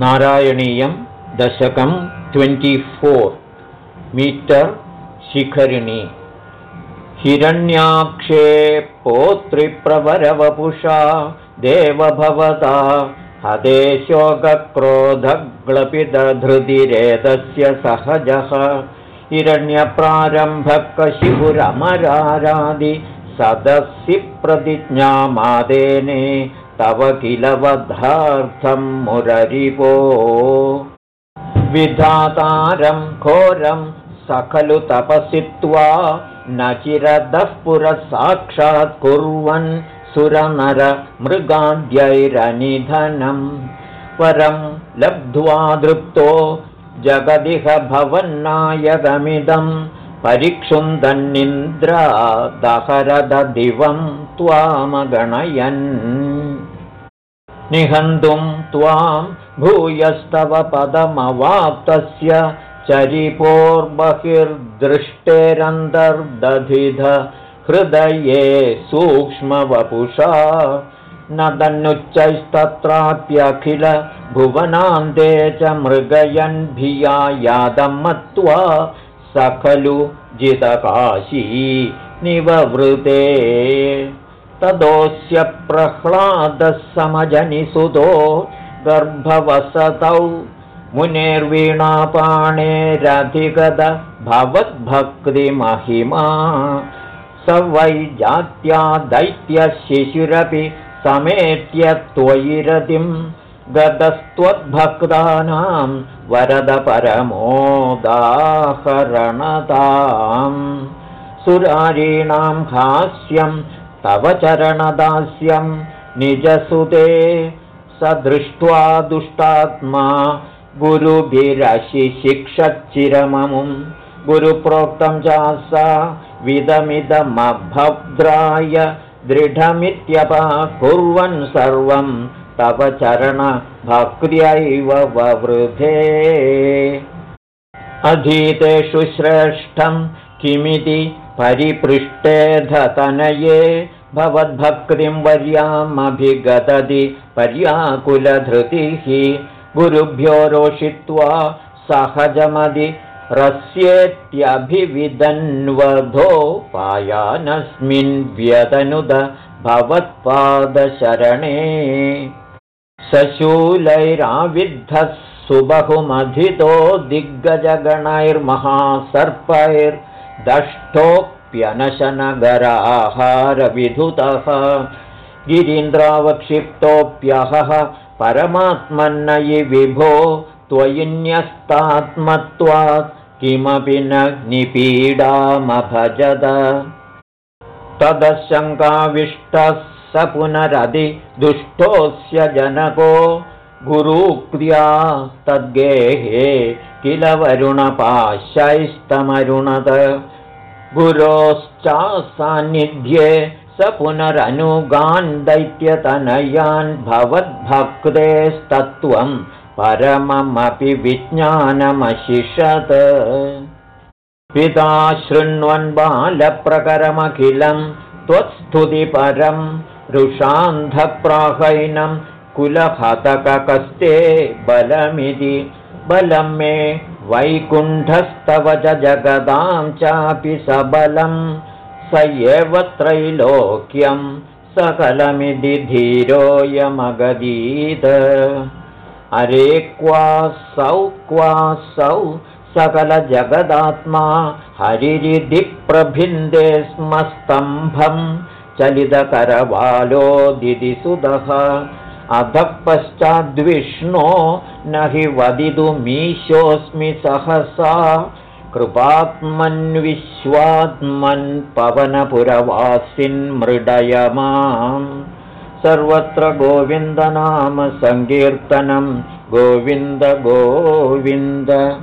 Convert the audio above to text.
नारायणीयं दशकं twenty-four metre शिखरिणी। हिरण्याक्षे पोत्रिप्रवरवपुषा देवभवता। हदे शोकक्रोधग्लपिदधृतिरेतस्य सहजः। हिरण्यप्रारम्भकशिपुरमरारादि सदसि प्रतिज्ञामादेने तव किल वधार्थं मुररिवो। विधातारं घोरं स खलु तपसित्वा न चिरदः पुरः कुर्वन् सुरनरमृगाद्यैरनिधनं परं लब्ध्वा दृप्तो जगदिह भवन्नायगमिदं। परिक्षुन्दन्निन्द्रा दहरददिवं त्वामगणयन् निहन्तुं त्वां भूयस्तव पदमवाप्तस्य चरिपोर्बहिर्दृष्टेरन्तर्दधिध हृदये सूक्ष्मवपुषा न तन्नुच्चैस्तत्राप्यखिल भुवनान्ते च मृगयन्भिया यादं मत्वा स खलु जितकाशी निववृते तदोऽस्य प्रह्लादः समजनिसुतो गर्भवसतौ। मुनेर्वीणापाणेरधिगत भवद्भक्तिमहिमा। स वै जात्या दैत्यशिशिरपि समेत्य त्वयिरतिं गतस्त्वद्भक्तानां वरदपरमोदाहरणताम् सुरारीणां हास्यं तव चरणदास्यं निजसुते स दृष्ट्वा दुष्टात्मा गुरुभिरशिशिक्षच्चिरममुं। गुरुप्रोक्तं च विदमिदमभद्राय दृढमित्यपा कुर्वन् सर्वं तव चरणभक्त्यैव ववृधे। अधीतेषु श्रेष्ठं किमिति परिपृष्टेधतनये भवद्भक्तिं वर्यामभिगदति पर्याकुलधृतिः। गुरुभ्यो रोषित्वा सहजमदि रस्येत्यभिविदन्वधोपायानस्मिन् व्यदनुद भवत्पादशरणे। सशूलैराविद्धः सुबहुमधितो दिग्गजगणैर्महासर्पैर्दष्टोऽप्यनशनगराहारविधुतः गिरीन्द्रावक्षिप्तोऽप्यहः परमात्मन्नयि विभो त्वयिन्यस्तात्मत्वात् किमपि न निपीडामभजद। तदशङ्काविष्टः स पुनरधि दुष्टोऽस्य जनको गुरुक्रिया तद्गेहे किल वरुणपाशैस्तमरुणद गुरोश्चासान्निध्ये स पुनरनुगान् दैत्यतनयान् भवद्भक्तेस्तत्त्वं परममपि विज्ञानमशिषत् पिता शृण्वन् बालप्रकरमखिलं त्वत्स्तुतिपरं रुषान्धप्राहैनं कुलहतककस्ते बलमिति। बलं मे वैकुण्ठस्तव च जगदां चापि सबलं। स एव त्रैलोक्यं सकलमिति धीरोऽयमगदीत् अरे क्वासौ क्वासौ सकलजगदात्मा हरिरिधि प्रभिन्दे स्म स्तम्भं चलितकरबालो दिदिसुदः अधः पश्चाद्विष्णो न हि वदितुमीशोऽस्मि सहसा। कृपात्मन्विश्वात्मन् पवनपुरवासिन्मृडय माम्। सर्वत्र गोविन्दनाम सङ्कीर्तनं। गोविन्द गोविन्द